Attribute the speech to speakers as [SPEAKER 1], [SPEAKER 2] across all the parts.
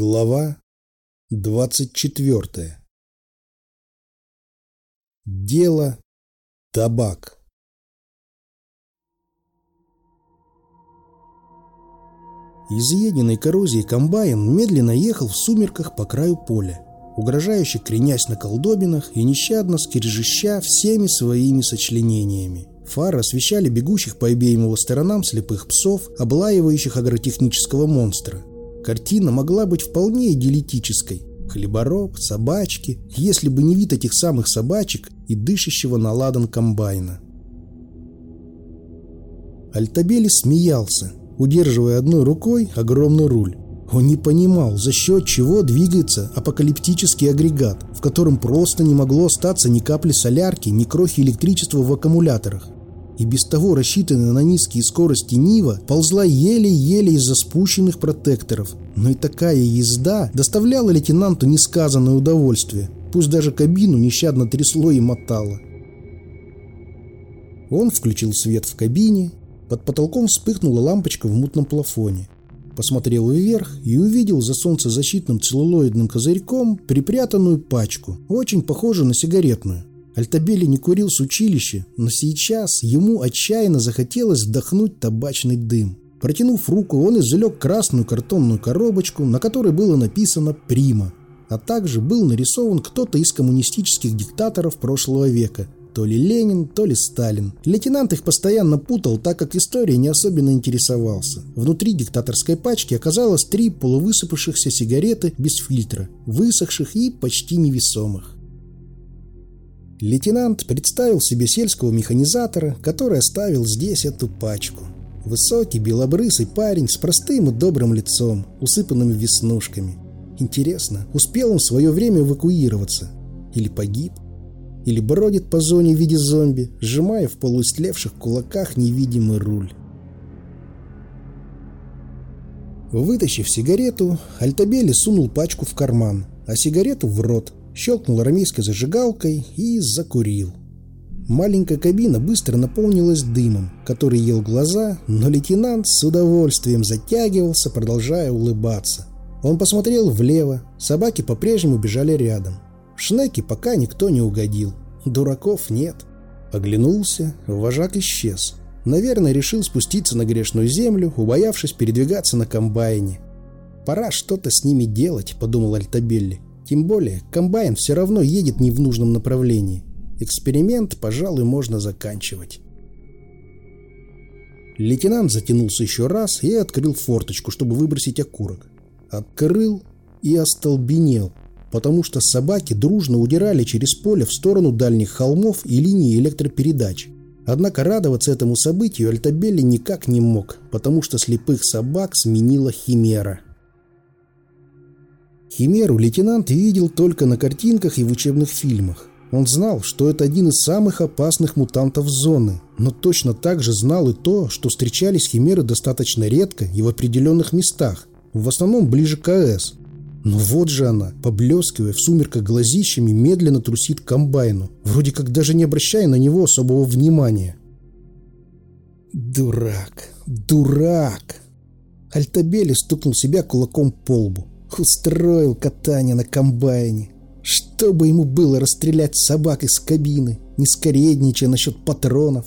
[SPEAKER 1] Глава 24. Дело табак. Изъеденный коррозией комбайн медленно ехал в сумерках по краю поля, угрожающе кренясь на колдобинах и нещадно скрежеща всеми своими сочленениями. Фары освещали бегущих по обеим его сторонам слепых псов, облаивающих агротехнического монстра. Картина могла быть вполне идиллитической. Хлебороб, собачки, если бы не вид этих самых собачек и дышащего на ладан комбайна. Альтабели смеялся, удерживая одной рукой огромный руль. Он не понимал, за счет чего двигается апокалиптический агрегат, в котором просто не могло остаться ни капли солярки, ни крохи электричества в аккумуляторах и без того рассчитанная на низкие скорости Нива ползла еле-еле из-за спущенных протекторов. Но и такая езда доставляла лейтенанту несказанное удовольствие, пусть даже кабину нещадно трясло и мотало. Он включил свет в кабине, под потолком вспыхнула лампочка в мутном плафоне. Посмотрел вверх и увидел за солнцезащитным целлулоидным козырьком припрятанную пачку, очень похожую на сигаретную. Альтабели не курил с училища, но сейчас ему отчаянно захотелось вдохнуть табачный дым. Протянув руку, он извлек красную картонную коробочку, на которой было написано «Прима», а также был нарисован кто-то из коммунистических диктаторов прошлого века. То ли Ленин, то ли Сталин. Лейтенант их постоянно путал, так как историей не особенно интересовался. Внутри диктаторской пачки оказалось три полувысыпавшихся сигареты без фильтра, высохших и почти невесомых. Лейтенант представил себе сельского механизатора, который оставил здесь эту пачку. Высокий, белобрысый парень с простым и добрым лицом, усыпанным веснушками. Интересно, успел он в свое время эвакуироваться? Или погиб? Или бродит по зоне в виде зомби, сжимая в полуистлевших кулаках невидимый руль? Вытащив сигарету, Альтабели сунул пачку в карман, а сигарету в рот, щелкнул армейской зажигалкой и закурил. Маленькая кабина быстро наполнилась дымом, который ел глаза, но лейтенант с удовольствием затягивался, продолжая улыбаться. Он посмотрел влево, собаки по-прежнему бежали рядом. В шнеке пока никто не угодил. Дураков нет. Оглянулся, вожак исчез. Наверное, решил спуститься на грешную землю, убоявшись передвигаться на комбайне. «Пора что-то с ними делать», — подумал Альтабелли. Тем более, комбайн все равно едет не в нужном направлении. Эксперимент, пожалуй, можно заканчивать. Лейтенант затянулся еще раз и открыл форточку, чтобы выбросить окурок. Открыл и остолбенел, потому что собаки дружно удирали через поле в сторону дальних холмов и линии электропередач. Однако радоваться этому событию Альтабелли никак не мог, потому что слепых собак сменила химера – Химеру лейтенант видел только на картинках и в учебных фильмах. Он знал, что это один из самых опасных мутантов зоны, но точно так же знал и то, что встречались химеры достаточно редко и в определенных местах, в основном ближе к АЭС. Но вот же она, поблескивая в сумерках глазищами, медленно трусит к комбайну, вроде как даже не обращая на него особого внимания. Дурак, дурак! Альтабели стукнул себя кулаком по лбу. Устроил катание на комбайне. Чтобы ему было расстрелять собак из кабины, не скоредничая насчет патронов.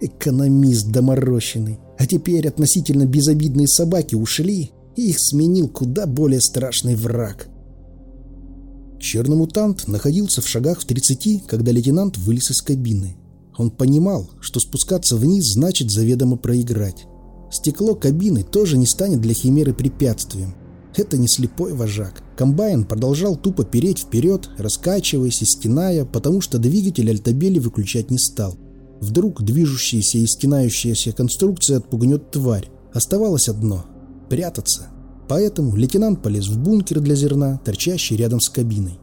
[SPEAKER 1] Экономист доморощенный. А теперь относительно безобидные собаки ушли, и их сменил куда более страшный враг. Черный мутант находился в шагах в 30, когда лейтенант вылез из кабины. Он понимал, что спускаться вниз значит заведомо проиграть. Стекло кабины тоже не станет для Химеры препятствием. Это не слепой вожак. Комбайн продолжал тупо переть вперед, раскачиваясь и стеная, потому что двигатель Альтабели выключать не стал. Вдруг движущаяся и стенающаяся конструкция отпугнет тварь. Оставалось одно – прятаться. Поэтому лейтенант полез в бункер для зерна, торчащий рядом с кабиной.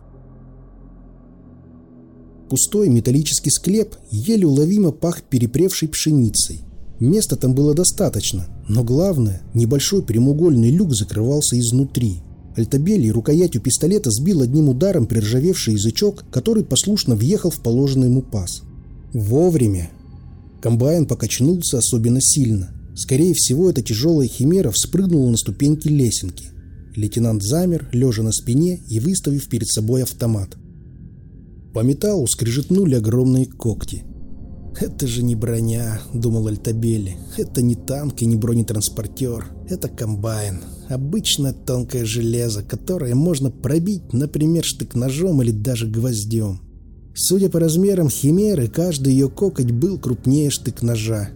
[SPEAKER 1] Пустой металлический склеп еле уловимо пах перепревшей пшеницей. Места там было достаточно, но главное, небольшой прямоугольный люк закрывался изнутри. Альтабелий рукоятью пистолета сбил одним ударом приржавевший язычок, который послушно въехал в положенный ему паз. Вовремя. Комбайн покачнулся особенно сильно. Скорее всего, эта тяжелая химера вспрыгнула на ступеньки лесенки. лейтенант замер, лежа на спине и выставив перед собой автомат. По металлу скрежетнули огромные когти. «Это же не броня», — думал Альтабелли. «Это не танк и не бронетранспортер. Это комбайн. Обычное тонкое железо, которое можно пробить, например, штык-ножом или даже гвоздем. Судя по размерам химеры, каждый ее кокоть был крупнее штык-ножа.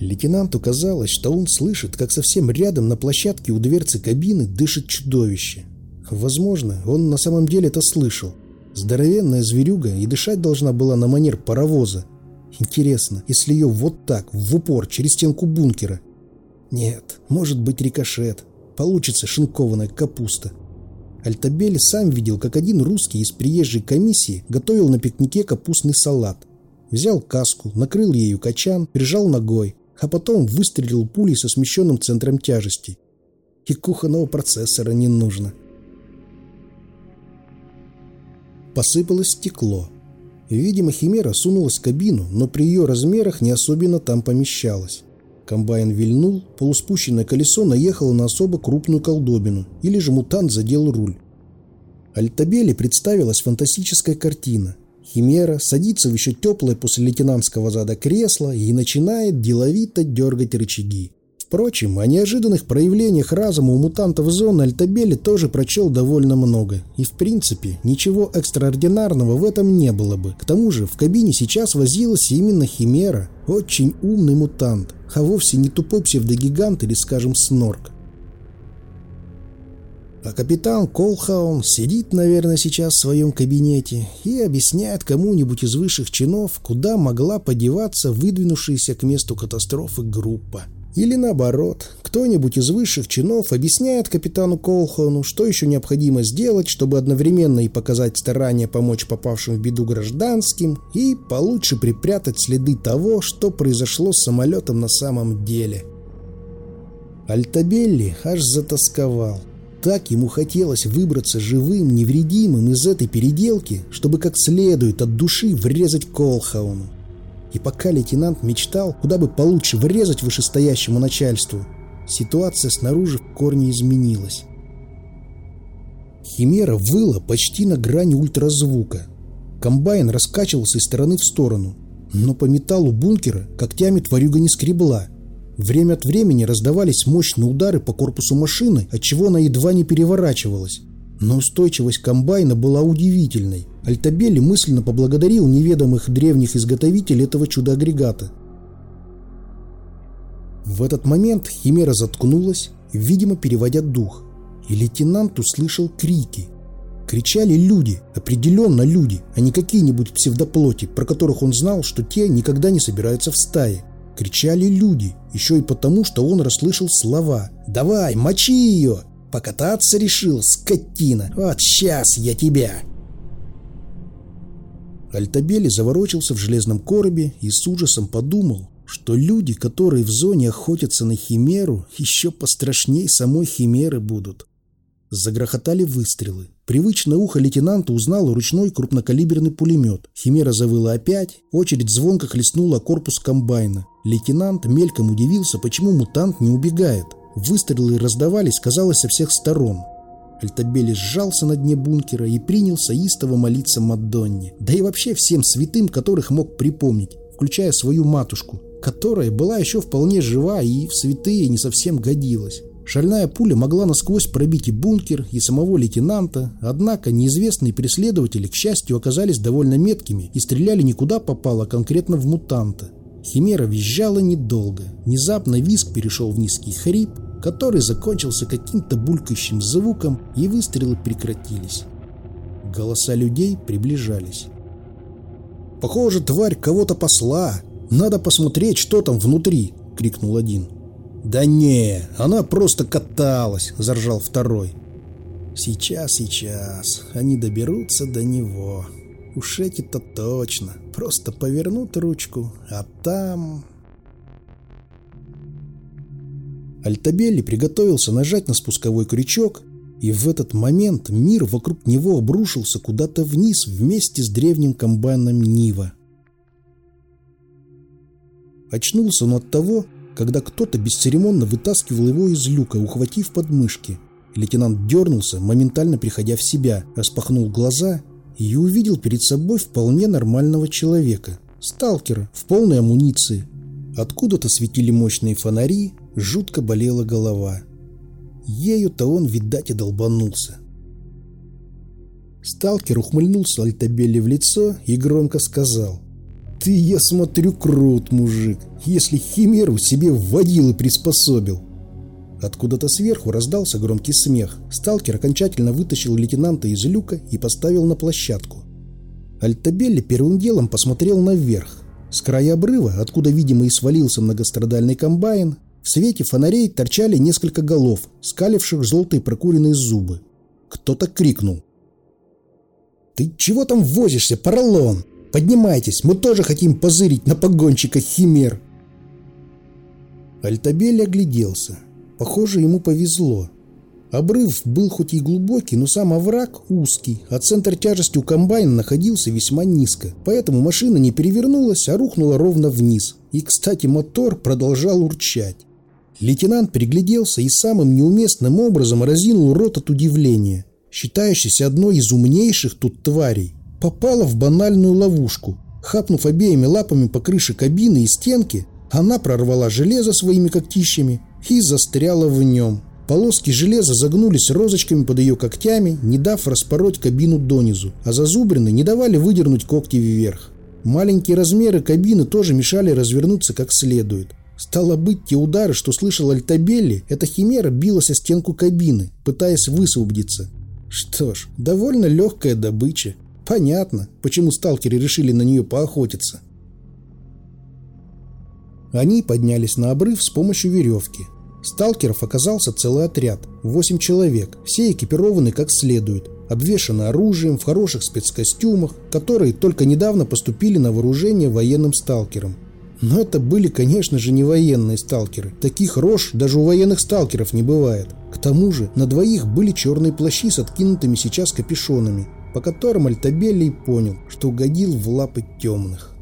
[SPEAKER 1] Лейтенанту казалось, что он слышит, как совсем рядом на площадке у дверцы кабины дышит чудовище. Возможно, он на самом деле это слышал. Здоровенная зверюга и дышать должна была на манер паровоза. Интересно, если ее вот так, в упор, через стенку бункера? Нет, может быть рикошет. Получится шинкованная капуста. Альтабель сам видел, как один русский из приезжей комиссии готовил на пикнике капустный салат. Взял каску, накрыл ею качан, прижал ногой, а потом выстрелил пулей со смещенным центром тяжести. И кухонного процессора не нужно. Посыпалось стекло. Видимо, Химера сунулась в кабину, но при ее размерах не особенно там помещалась. Комбайн вильнул, полуспущенное колесо наехало на особо крупную колдобину, или же мутант задел руль. Альтабеле представилась фантастическая картина. Химера садится в еще теплое после лейтенантского зада кресло и начинает деловито дергать рычаги. Впрочем, о неожиданных проявлениях разума у мутантов зоны Альтабели тоже прочел довольно много. И в принципе, ничего экстраординарного в этом не было бы. К тому же, в кабине сейчас возилась именно Химера, очень умный мутант, а вовсе не тупой псевдогигант или, скажем, снорк. А капитан Колхаун сидит, наверное, сейчас в своем кабинете и объясняет кому-нибудь из высших чинов, куда могла подеваться выдвинувшаяся к месту катастрофы группа. Или наоборот, кто-нибудь из высших чинов объясняет капитану Колхону, что еще необходимо сделать, чтобы одновременно и показать старания помочь попавшим в беду гражданским, и получше припрятать следы того, что произошло с самолетом на самом деле. Альтабелли аж затасковал. Так ему хотелось выбраться живым, невредимым из этой переделки, чтобы как следует от души врезать Колхауну. И пока лейтенант мечтал, куда бы получше врезать вышестоящему начальству, ситуация снаружи в корне изменилась. Химера выла почти на грани ультразвука. Комбайн раскачивался из стороны в сторону, но по металлу бункера когтями тварюга не скребла. Время от времени раздавались мощные удары по корпусу машины, отчего она едва не переворачивалась. Но устойчивость комбайна была удивительной. Альтабелли мысленно поблагодарил неведомых древних изготовителей этого чудо-агрегата. В этот момент Химера заткнулась, видимо, переводя дух, и лейтенант услышал крики. Кричали люди, определенно люди, а не какие-нибудь псевдоплоти, про которых он знал, что те никогда не собираются в стае. Кричали люди, еще и потому, что он расслышал слова «Давай, мочи ее!» Покататься решил, скотина. Вот сейчас я тебя. Альтабели заворочился в железном коробе и с ужасом подумал, что люди, которые в зоне охотятся на химеру, еще пострашней самой химеры будут. Загрохотали выстрелы. Привычное ухо лейтенанта узнало ручной крупнокалиберный пулемет. Химера завыла опять, очередь звонко хлестнула корпус комбайна. Лейтенант мельком удивился, почему мутант не убегает. Выстрелы раздавались, казалось, со всех сторон. Альтабели сжался на дне бункера и принялся истово молиться Мадонне, да и вообще всем святым, которых мог припомнить, включая свою матушку, которая была еще вполне жива и в святые не совсем годилась. Шальная пуля могла насквозь пробить и бункер, и самого лейтенанта, однако неизвестные преследователи, к счастью, оказались довольно меткими и стреляли не куда попало, а конкретно в мутанта. Химера визжала недолго. Внезапно визг перешел в низкий хрип, который закончился каким-то булькающим звуком, и выстрелы прекратились. Голоса людей приближались. «Похоже, тварь кого-то посла. Надо посмотреть, что там внутри!» — крикнул один. «Да не, она просто каталась!» — заржал второй. «Сейчас, сейчас, они доберутся до него. Уж эти-то точно. Просто повернут ручку, а там...» Альтабелли приготовился нажать на спусковой крючок, и в этот момент мир вокруг него обрушился куда-то вниз вместе с древним комбайном Нива. Очнулся он от того, когда кто-то бесцеремонно вытаскивал его из люка, ухватив подмышки. Лейтенант дернулся, моментально приходя в себя, распахнул глаза и увидел перед собой вполне нормального человека. Сталкера в полной амуниции. Откуда-то светили мощные фонари, жутко болела голова. Ею-то он, видать, и долбанулся. Сталкер ухмыльнулся Альтабелли в лицо и громко сказал. «Ты, я смотрю, крут, мужик, если химеру себе вводил и приспособил». Откуда-то сверху раздался громкий смех. Сталкер окончательно вытащил лейтенанта из люка и поставил на площадку. Альтабелли первым делом посмотрел наверх. С края обрыва, откуда, видимо, и свалился многострадальный комбайн, в свете фонарей торчали несколько голов, скаливших желтые прокуренные зубы. Кто-то крикнул. «Ты чего там возишься, поролон? Поднимайтесь, мы тоже хотим позырить на погонщика химер!» Альтабель огляделся. Похоже, ему повезло. Обрыв был хоть и глубокий, но сам овраг узкий, а центр тяжести у комбайна находился весьма низко. Поэтому машина не перевернулась, а рухнула ровно вниз. И, кстати, мотор продолжал урчать. Лейтенант пригляделся и самым неуместным образом разинул рот от удивления считающаяся одной из умнейших тут тварей, попала в банальную ловушку. Хапнув обеими лапами по крыше кабины и стенки, она прорвала железо своими когтищами и застряла в нем. Полоски железа загнулись розочками под ее когтями, не дав распороть кабину донизу, а зазубрины не давали выдернуть когти вверх. Маленькие размеры кабины тоже мешали развернуться как следует. Стало быть, те удары, что слышал Альтабелли, эта химера билась о стенку кабины, пытаясь высвободиться. Что ж, довольно легкая добыча. Понятно, почему сталкеры решили на нее поохотиться. Они поднялись на обрыв с помощью веревки. Сталкеров оказался целый отряд, 8 человек, все экипированы как следует, обвешаны оружием в хороших спецкостюмах, которые только недавно поступили на вооружение военным сталкерам. Но это были, конечно же, не военные сталкеры. Таких рож даже у военных сталкеров не бывает. К тому же на двоих были черные плащи с откинутыми сейчас капюшонами, по которым Альтабелли понял, что угодил в лапы темных.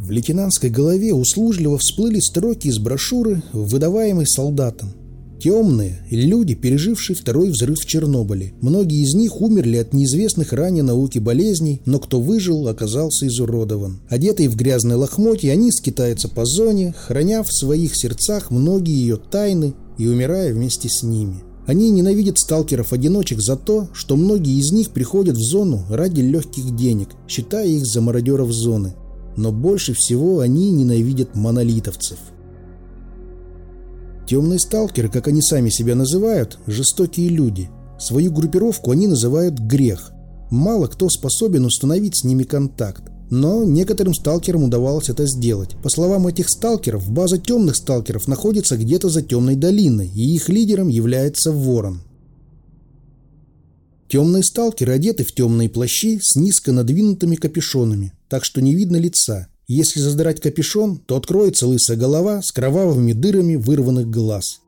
[SPEAKER 1] В лейтенантской голове услужливо всплыли строки из брошюры, выдаваемой солдатам. Темные – люди, пережившие второй взрыв в Чернобыле. Многие из них умерли от неизвестных ранее науки болезней, но кто выжил, оказался изуродован. Одетые в грязные лохмотья, они скитаются по зоне, храня в своих сердцах многие ее тайны и умирая вместе с ними. Они ненавидят сталкеров-одиночек за то, что многие из них приходят в зону ради легких денег, считая их за мародеров зоны. Но больше всего они ненавидят монолитовцев – Темные сталкеры, как они сами себя называют, жестокие люди. Свою группировку они называют «грех». Мало кто способен установить с ними контакт. Но некоторым сталкерам удавалось это сделать. По словам этих сталкеров, база темных сталкеров находится где-то за темной долиной, и их лидером является Ворон. Темные сталкеры одеты в темные плащи с низко надвинутыми капюшонами, так что не видно лица. Если задрать капюшон, то откроется лысая голова с кровавыми дырами вырванных глаз.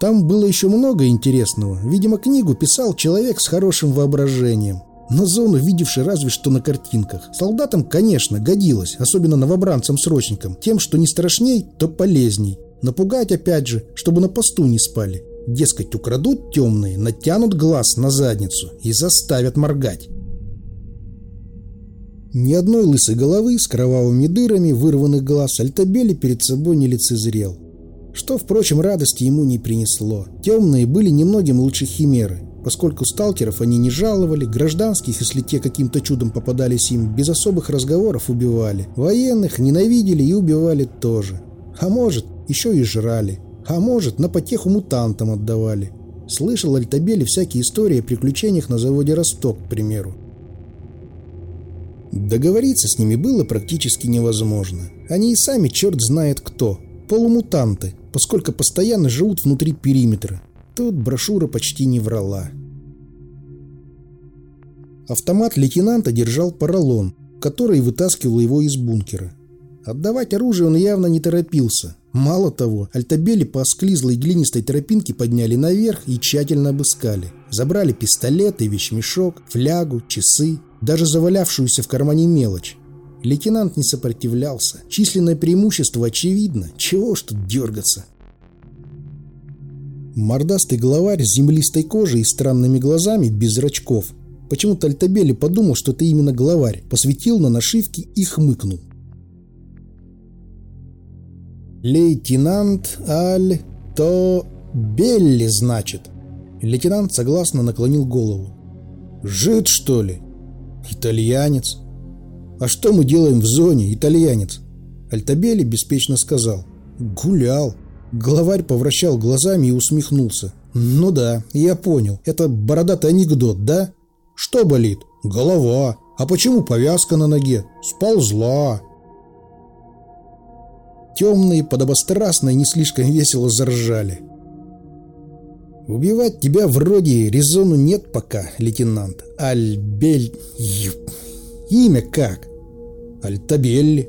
[SPEAKER 1] Там было еще много интересного. Видимо, книгу писал человек с хорошим воображением. На зону, видевший разве что на картинках. Солдатам, конечно, годилось, особенно новобранцам-срочникам, тем, что не страшней, то полезней. Напугать опять же, чтобы на посту не спали. Дескать, украдут темные, натянут глаз на задницу и заставят моргать. Ни одной лысой головы с кровавыми дырами вырванных глаз Альтабели перед собой не лицезрел. Что, впрочем, радости ему не принесло. Темные были немногим лучше химеры, поскольку сталкеров они не жаловали, гражданских, если те каким-то чудом попадались им, без особых разговоров убивали. Военных ненавидели и убивали тоже. А может, еще и жрали. А может, на потеху мутантам отдавали. Слышал Альтабели всякие истории о приключениях на заводе «Росток», к примеру. Договориться с ними было практически невозможно. Они и сами черт знает кто. Полумутанты, поскольку постоянно живут внутри периметра. Тут брошюра почти не врала. Автомат лейтенанта держал поролон, который вытаскивал его из бункера. Отдавать оружие он явно не торопился. Мало того, альтабели по осклизлой глинистой тропинке подняли наверх и тщательно обыскали. Забрали пистолеты, вещмешок, флягу, часы, даже завалявшуюся в кармане мелочь. Лейтенант не сопротивлялся. Численное преимущество очевидно. Чего уж тут дергаться. Мордастый главарь с землистой кожей и странными глазами, без зрачков. Почему-то Альтабели подумал, что это именно главарь, посветил на нашивки и хмыкнул. «Лейтенант Аль... то... Белли, значит?» Лейтенант согласно наклонил голову. «Жид, что ли?» «Итальянец». «А что мы делаем в зоне, итальянец?» Альтабели беспечно сказал. «Гулял». Главарь повращал глазами и усмехнулся. «Ну да, я понял. Это бородатый анекдот, да? Что болит? Голова. А почему повязка на ноге? Сползла». Темные, подобострастно и не слишком весело заржали. «Убивать тебя вроде резону нет пока, лейтенант. Альбель... Имя как?» «Альтабелли».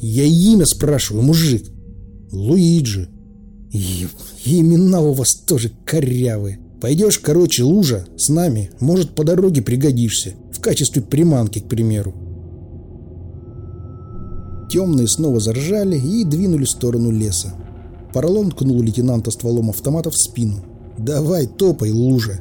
[SPEAKER 1] «Я имя спрашиваю, мужик». Луиджи. И имена у вас тоже корявые. Пойдешь, короче, лужа, с нами. Может, по дороге пригодишься. В качестве приманки, к примеру. Темные снова заржали и двинули в сторону леса. Поролон ткнул лейтенанта стволом автомата в спину. «Давай, топай, лужа!»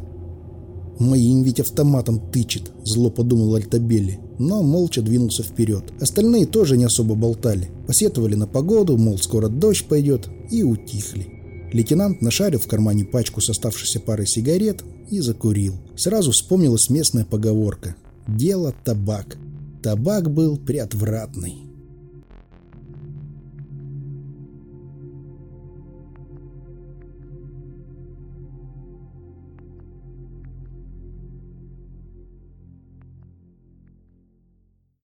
[SPEAKER 1] «Моим ведь автоматом тычет», — зло подумал Альтабелли, но молча двинулся вперед. Остальные тоже не особо болтали. Посетовали на погоду, мол, скоро дождь пойдет, и утихли. Лейтенант нашарил в кармане пачку с оставшейся парой сигарет и закурил. Сразу вспомнилась местная поговорка «Дело табак». Табак был приотвратный.